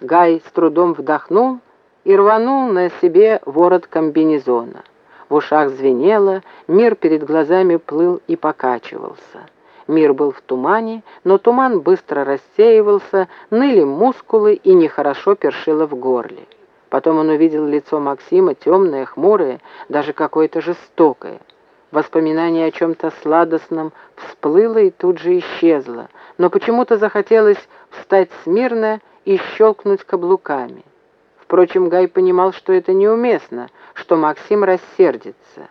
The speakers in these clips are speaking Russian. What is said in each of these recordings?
Гай с трудом вдохнул и рванул на себе ворот комбинезона. В ушах звенело, мир перед глазами плыл и покачивался. Мир был в тумане, но туман быстро рассеивался, ныли мускулы и нехорошо першило в горле. Потом он увидел лицо Максима, темное, хмурое, даже какое-то жестокое. Воспоминание о чем-то сладостном всплыло и тут же исчезло, но почему-то захотелось встать смирно и щелкнуть каблуками. Впрочем, Гай понимал, что это неуместно, что Максим рассердится.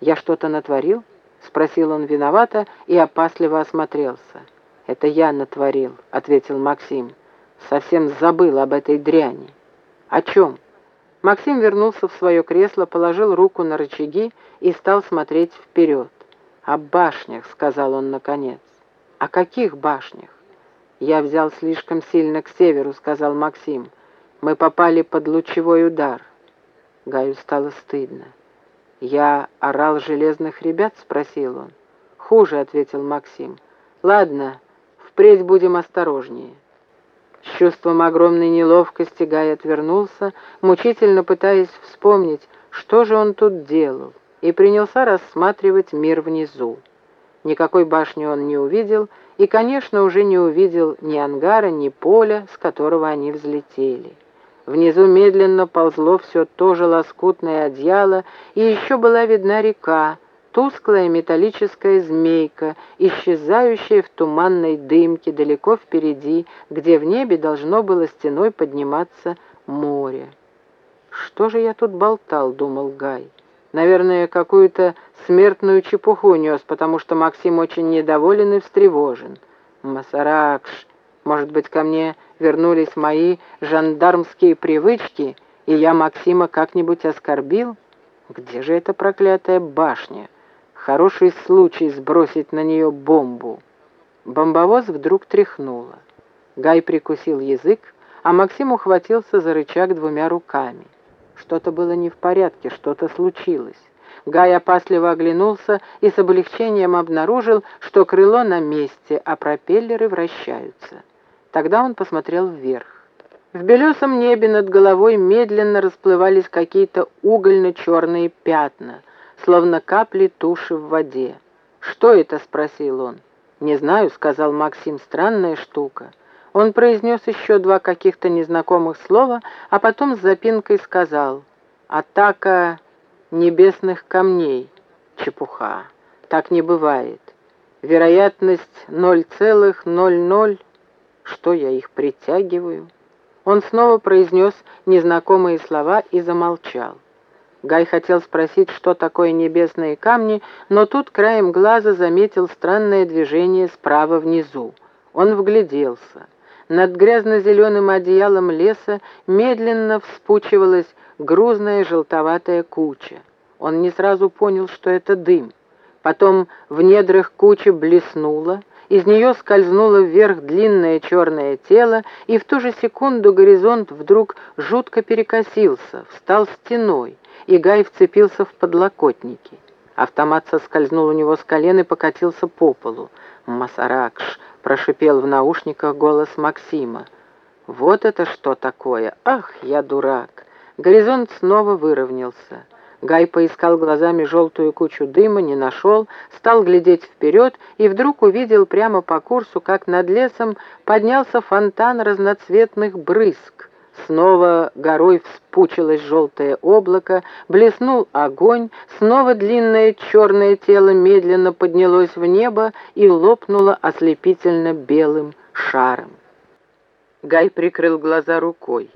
«Я что-то натворил?» — спросил он виновато и опасливо осмотрелся. «Это я натворил», — ответил Максим. «Совсем забыл об этой дряни». «О чем?» Максим вернулся в свое кресло, положил руку на рычаги и стал смотреть вперед. «О башнях», — сказал он наконец. «О каких башнях?» «Я взял слишком сильно к северу», — сказал Максим. «Мы попали под лучевой удар». Гаю стало стыдно. «Я орал железных ребят?» — спросил он. «Хуже», — ответил Максим. «Ладно, впредь будем осторожнее». С чувством огромной неловкости Гай отвернулся, мучительно пытаясь вспомнить, что же он тут делал, и принялся рассматривать мир внизу. Никакой башни он не увидел, и, конечно, уже не увидел ни ангара, ни поля, с которого они взлетели. Внизу медленно ползло все то же лоскутное одеяло, и еще была видна река, тусклая металлическая змейка, исчезающая в туманной дымке далеко впереди, где в небе должно было стеной подниматься море. «Что же я тут болтал?» — думал Гай. «Наверное, какую-то смертную чепуху нес, потому что Максим очень недоволен и встревожен. Масаракш, может быть, ко мне вернулись мои жандармские привычки, и я Максима как-нибудь оскорбил? Где же эта проклятая башня?» Хороший случай сбросить на нее бомбу. Бомбовоз вдруг тряхнуло. Гай прикусил язык, а Максим ухватился за рычаг двумя руками. Что-то было не в порядке, что-то случилось. Гай опасливо оглянулся и с облегчением обнаружил, что крыло на месте, а пропеллеры вращаются. Тогда он посмотрел вверх. В белесом небе над головой медленно расплывались какие-то угольно-черные пятна — словно капли туши в воде. «Что это?» — спросил он. «Не знаю», — сказал Максим, — «странная штука». Он произнес еще два каких-то незнакомых слова, а потом с запинкой сказал «Атака небесных камней». Чепуха. Так не бывает. Вероятность 0,00... Что я их притягиваю? Он снова произнес незнакомые слова и замолчал. Гай хотел спросить, что такое небесные камни, но тут краем глаза заметил странное движение справа внизу. Он вгляделся. Над грязно-зеленым одеялом леса медленно вспучивалась грузная желтоватая куча. Он не сразу понял, что это дым. Потом в недрах кучи блеснуло, из нее скользнуло вверх длинное черное тело, и в ту же секунду горизонт вдруг жутко перекосился, встал стеной и Гай вцепился в подлокотники. Автомат соскользнул у него с колен и покатился по полу. «Масаракш!» — прошипел в наушниках голос Максима. «Вот это что такое! Ах, я дурак!» Горизонт снова выровнялся. Гай поискал глазами желтую кучу дыма, не нашел, стал глядеть вперед и вдруг увидел прямо по курсу, как над лесом поднялся фонтан разноцветных брызг. Снова горой вспучилось желтое облако, блеснул огонь, снова длинное черное тело медленно поднялось в небо и лопнуло ослепительно белым шаром. Гай прикрыл глаза рукой.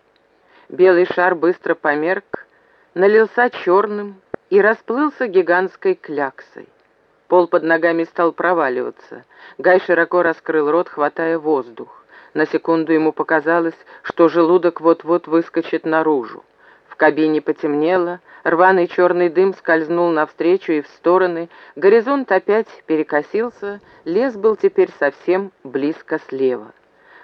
Белый шар быстро померк, налился черным и расплылся гигантской кляксой. Пол под ногами стал проваливаться. Гай широко раскрыл рот, хватая воздух. На секунду ему показалось, что желудок вот-вот выскочит наружу. В кабине потемнело, рваный черный дым скользнул навстречу и в стороны, горизонт опять перекосился, лес был теперь совсем близко слева.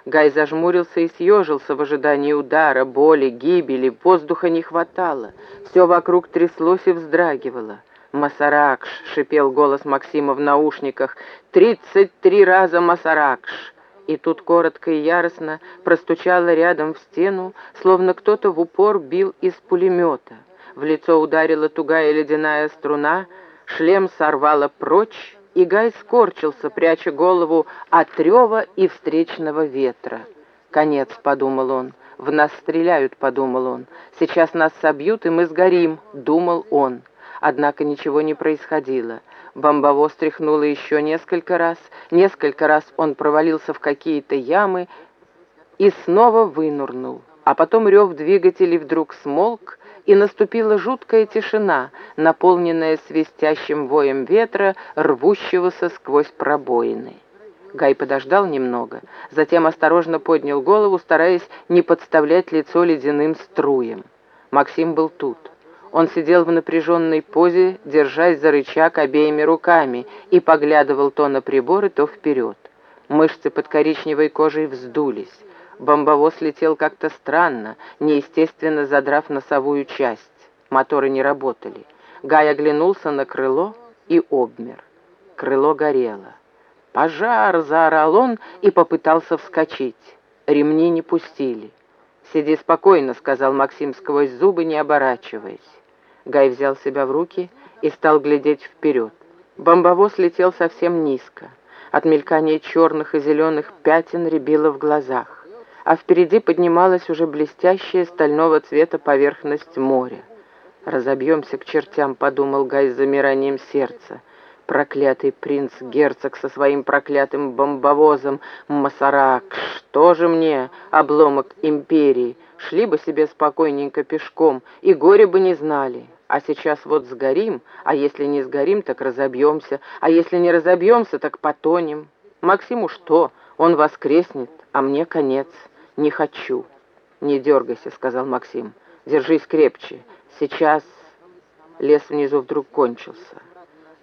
Гай зажмурился и съежился в ожидании удара, боли, гибели, воздуха не хватало, все вокруг тряслось и вздрагивало. «Масаракш!» — шипел голос Максима в наушниках. «Тридцать три раза Масаракш!» И тут коротко и яростно простучало рядом в стену, словно кто-то в упор бил из пулемета. В лицо ударила тугая ледяная струна, шлем сорвало прочь, и Гай скорчился, пряча голову от рева и встречного ветра. «Конец», — подумал он, — «в нас стреляют», — подумал он, — «сейчас нас собьют, и мы сгорим», — думал он. Однако ничего не происходило. Бомбовоз тряхнуло еще несколько раз, несколько раз он провалился в какие-то ямы и снова вынурнул. А потом рев двигателей вдруг смолк, и наступила жуткая тишина, наполненная свистящим воем ветра, рвущегося сквозь пробоины. Гай подождал немного, затем осторожно поднял голову, стараясь не подставлять лицо ледяным струям. Максим был тут. Он сидел в напряженной позе, держась за рычаг обеими руками, и поглядывал то на приборы, то вперед. Мышцы под коричневой кожей вздулись. Бомбовоз летел как-то странно, неестественно задрав носовую часть. Моторы не работали. Гай оглянулся на крыло и обмер. Крыло горело. «Пожар!» — заорал он и попытался вскочить. Ремни не пустили. «Сиди спокойно», — сказал Максим сквозь зубы, не оборачиваясь. Гай взял себя в руки и стал глядеть вперед. Бомбовоз летел совсем низко. От мелькания черных и зеленых пятен рябило в глазах, а впереди поднималась уже блестящая стального цвета поверхность моря. «Разобьемся к чертям», — подумал Гай с замиранием сердца. Проклятый принц-герцог со своим проклятым бомбовозом Масарак. Что же мне, обломок империи? Шли бы себе спокойненько пешком, и горе бы не знали. А сейчас вот сгорим, а если не сгорим, так разобьемся, а если не разобьемся, так потонем. Максиму что? Он воскреснет, а мне конец. Не хочу. «Не дергайся», — сказал Максим. «Держись крепче. Сейчас...» Лес внизу вдруг кончился.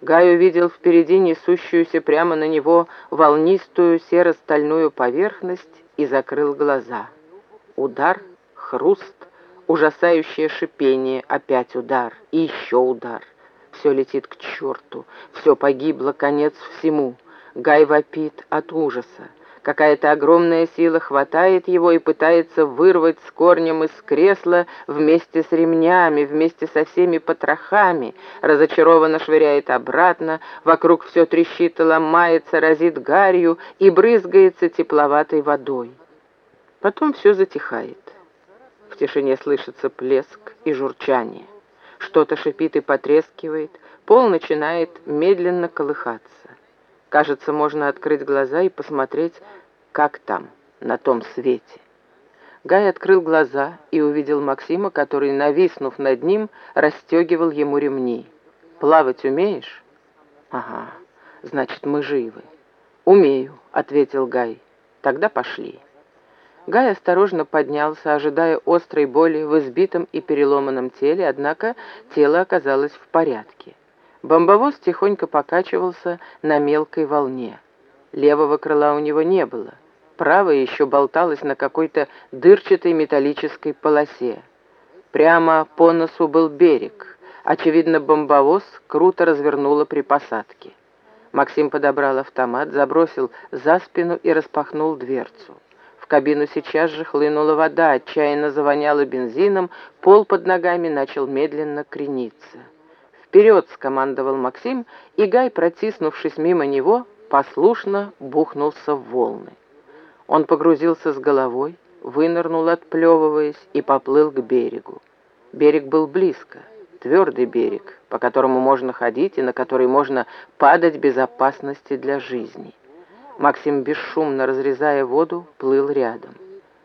Гай увидел впереди несущуюся прямо на него волнистую серо-стальную поверхность и закрыл глаза. Удар, хруст, ужасающее шипение, опять удар и еще удар. Все летит к черту, все погибло, конец всему. Гай вопит от ужаса. Какая-то огромная сила хватает его и пытается вырвать с корнем из кресла вместе с ремнями, вместе со всеми потрохами, разочарованно швыряет обратно, вокруг все трещит и ломается, разит гарью и брызгается тепловатой водой. Потом все затихает. В тишине слышится плеск и журчание. Что-то шипит и потрескивает, пол начинает медленно колыхаться. Кажется, можно открыть глаза и посмотреть, как там, на том свете. Гай открыл глаза и увидел Максима, который, нависнув над ним, расстегивал ему ремни. «Плавать умеешь?» «Ага, значит, мы живы». «Умею», — ответил Гай. «Тогда пошли». Гай осторожно поднялся, ожидая острой боли в избитом и переломанном теле, однако тело оказалось в порядке. Бомбовоз тихонько покачивался на мелкой волне. Левого крыла у него не было. Правое еще болталось на какой-то дырчатой металлической полосе. Прямо по носу был берег. Очевидно, бомбовоз круто развернуло при посадке. Максим подобрал автомат, забросил за спину и распахнул дверцу. В кабину сейчас же хлынула вода, отчаянно завоняла бензином, пол под ногами начал медленно крениться. «Вперед!» — скомандовал Максим, и Гай, протиснувшись мимо него, послушно бухнулся в волны. Он погрузился с головой, вынырнул, отплевываясь, и поплыл к берегу. Берег был близко, твердый берег, по которому можно ходить и на который можно падать без опасности для жизни. Максим, бесшумно разрезая воду, плыл рядом.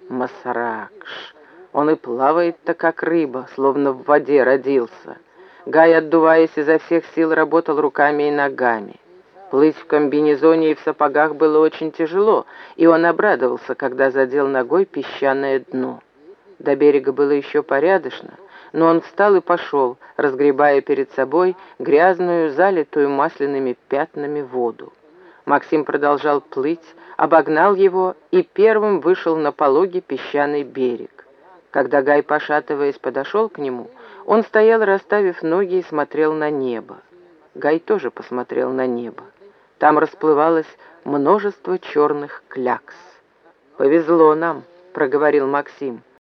Масаракш! Он и плавает-то, как рыба, словно в воде родился. Гай, отдуваясь изо всех сил, работал руками и ногами. Плыть в комбинезоне и в сапогах было очень тяжело, и он обрадовался, когда задел ногой песчаное дно. До берега было еще порядочно, но он встал и пошел, разгребая перед собой грязную, залитую масляными пятнами воду. Максим продолжал плыть, обогнал его и первым вышел на пологий песчаный берег. Когда Гай, пошатываясь, подошел к нему, он стоял, расставив ноги, и смотрел на небо. Гай тоже посмотрел на небо. Там расплывалось множество черных клякс. «Повезло нам», — проговорил Максим.